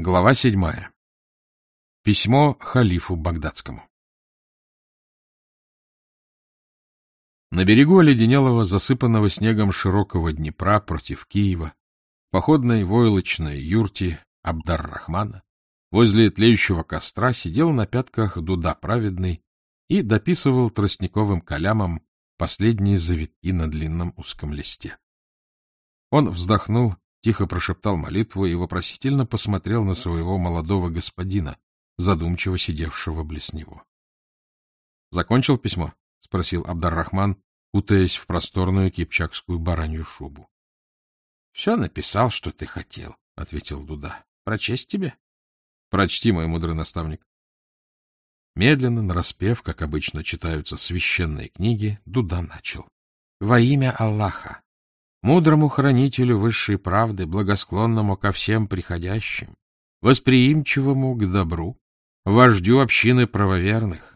Глава седьмая. Письмо халифу Багдадскому. На берегу оледенелого, засыпанного снегом широкого Днепра против Киева, походной войлочной юрте Абдар-Рахмана, возле тлеющего костра сидел на пятках Дуда Праведный и дописывал тростниковым калямом последние завитки на длинном узком листе. Он вздохнул тихо прошептал молитву и вопросительно посмотрел на своего молодого господина, задумчиво сидевшего близ него. — Закончил письмо? — спросил Абдар-Рахман, утаясь в просторную кипчакскую баранью шубу. — Все написал, что ты хотел, — ответил Дуда. — Прочесть тебе? — Прочти, мой мудрый наставник. Медленно, нараспев, как обычно читаются священные книги, Дуда начал. — Во имя Аллаха, мудрому хранителю высшей правды, благосклонному ко всем приходящим, восприимчивому к добру, вождю общины правоверных,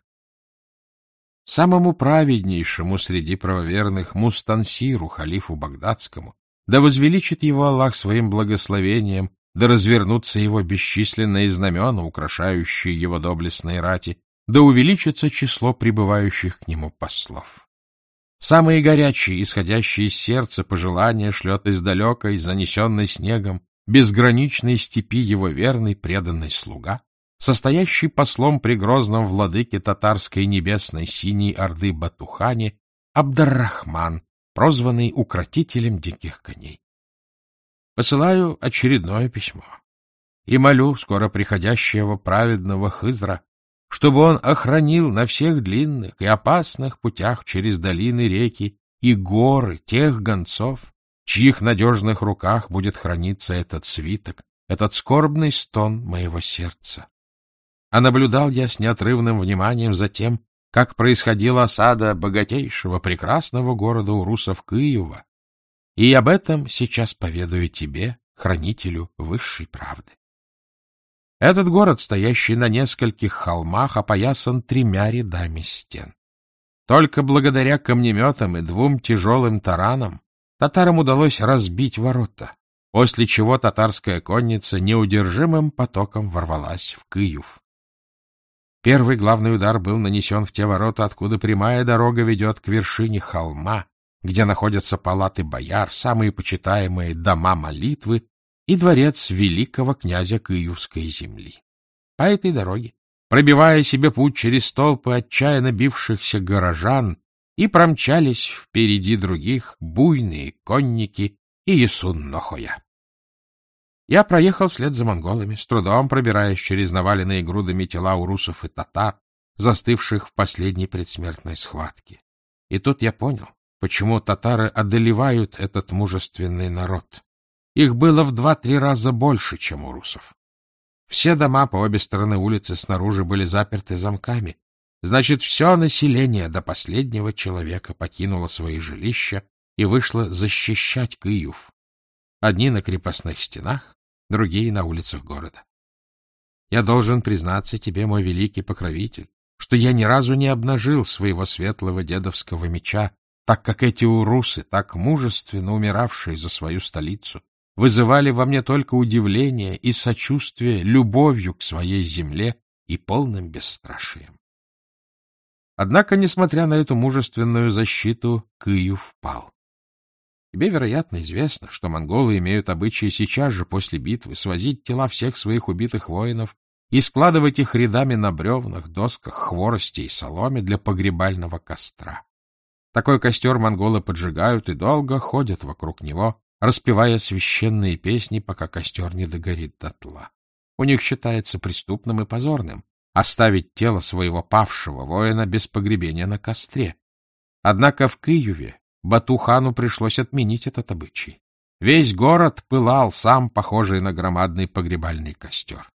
самому праведнейшему среди правоверных Мустансиру, халифу Багдадскому, да возвеличит его Аллах своим благословением, да развернутся его бесчисленные знамена, украшающие его доблестные рати, да увеличится число прибывающих к нему послов. Самые горячие, исходящие из сердца пожелания шлет из далекой, занесенной снегом, безграничной степи его верный преданный слуга, состоящий послом при грозном владыке татарской небесной синей орды Батухане Абдаррахман, прозванный укротителем диких коней. Посылаю очередное письмо и молю скоро приходящего праведного Хызра чтобы он охранил на всех длинных и опасных путях через долины реки и горы тех гонцов, чьих надежных руках будет храниться этот свиток, этот скорбный стон моего сердца. А наблюдал я с неотрывным вниманием за тем, как происходила осада богатейшего, прекрасного города у русов Киева, и об этом сейчас поведаю тебе, хранителю высшей правды. Этот город, стоящий на нескольких холмах, опоясан тремя рядами стен. Только благодаря камнеметам и двум тяжелым таранам татарам удалось разбить ворота, после чего татарская конница неудержимым потоком ворвалась в Киев. Первый главный удар был нанесен в те ворота, откуда прямая дорога ведет к вершине холма, где находятся палаты бояр, самые почитаемые дома молитвы и дворец великого князя Киевской земли. По этой дороге, пробивая себе путь через толпы отчаянно бившихся горожан, и промчались впереди других буйные конники и Ясун-Нохоя. Я проехал вслед за монголами, с трудом пробираясь через наваленные грудами тела урусов и татар, застывших в последней предсмертной схватке. И тут я понял, почему татары одолевают этот мужественный народ. Их было в два-три раза больше, чем у русов. Все дома по обе стороны улицы снаружи были заперты замками. Значит, все население до последнего человека покинуло свои жилища и вышло защищать Киев. Одни на крепостных стенах, другие на улицах города. Я должен признаться тебе, мой великий покровитель, что я ни разу не обнажил своего светлого дедовского меча, так как эти урусы, так мужественно умиравшие за свою столицу, вызывали во мне только удивление и сочувствие любовью к своей земле и полным бесстрашием. Однако, несмотря на эту мужественную защиту, Киев пал. Тебе, вероятно, известно, что монголы имеют обычаи сейчас же после битвы свозить тела всех своих убитых воинов и складывать их рядами на бревнах, досках, хворосте и соломе для погребального костра. Такой костер монголы поджигают и долго ходят вокруг него, распевая священные песни, пока костер не догорит дотла. У них считается преступным и позорным оставить тело своего павшего воина без погребения на костре. Однако в Киеве Батухану пришлось отменить этот обычай. Весь город пылал, сам похожий на громадный погребальный костер.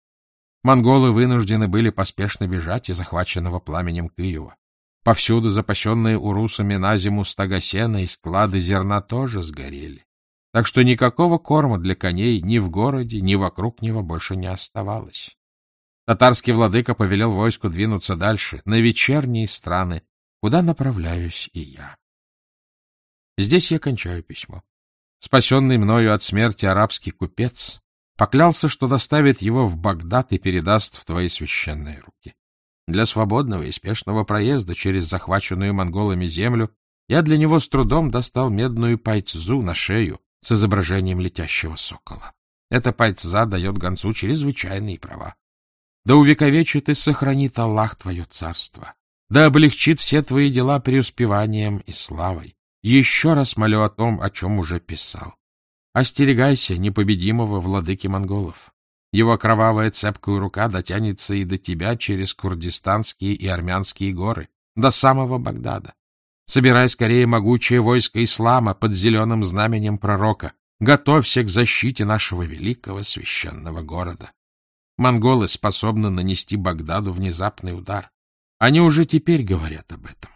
Монголы вынуждены были поспешно бежать из захваченного пламенем Киева. Повсюду запасенные урусами на зиму стога сена и склады зерна тоже сгорели так что никакого корма для коней ни в городе, ни вокруг него больше не оставалось. Татарский владыка повелел войску двинуться дальше, на вечерние страны, куда направляюсь и я. Здесь я кончаю письмо. Спасенный мною от смерти арабский купец поклялся, что доставит его в Багдад и передаст в твои священные руки. Для свободного и спешного проезда через захваченную монголами землю я для него с трудом достал медную пайцзу на шею с изображением летящего сокола. Эта пайцза дает гонцу чрезвычайные права. Да увековечит и сохранит Аллах твое царство. Да облегчит все твои дела преуспеванием и славой. Еще раз молю о том, о чем уже писал. Остерегайся непобедимого владыки монголов. Его кровавая цепкая рука дотянется и до тебя через курдистанские и армянские горы, до самого Багдада. Собирай скорее могучее войско ислама под зеленым знаменем пророка. Готовься к защите нашего великого священного города. Монголы способны нанести Багдаду внезапный удар. Они уже теперь говорят об этом.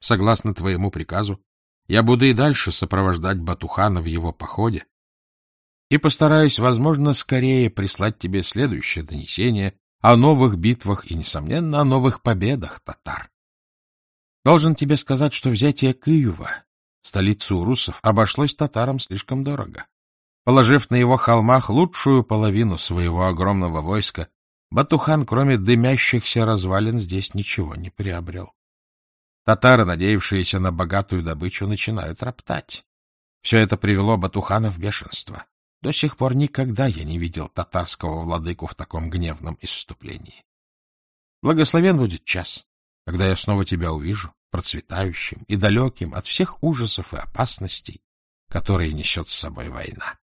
Согласно твоему приказу, я буду и дальше сопровождать Батухана в его походе, и постараюсь, возможно, скорее прислать тебе следующее донесение о новых битвах и, несомненно, о новых победах татар. Должен тебе сказать, что взятие Киева, столицу урусов, обошлось татарам слишком дорого. Положив на его холмах лучшую половину своего огромного войска, Батухан, кроме дымящихся развалин, здесь ничего не приобрел. Татары, надеявшиеся на богатую добычу, начинают роптать. Все это привело Батухана в бешенство. До сих пор никогда я не видел татарского владыку в таком гневном исступлении. Благословен будет час, когда я снова тебя увижу, процветающим и далеким от всех ужасов и опасностей, которые несет с собой война.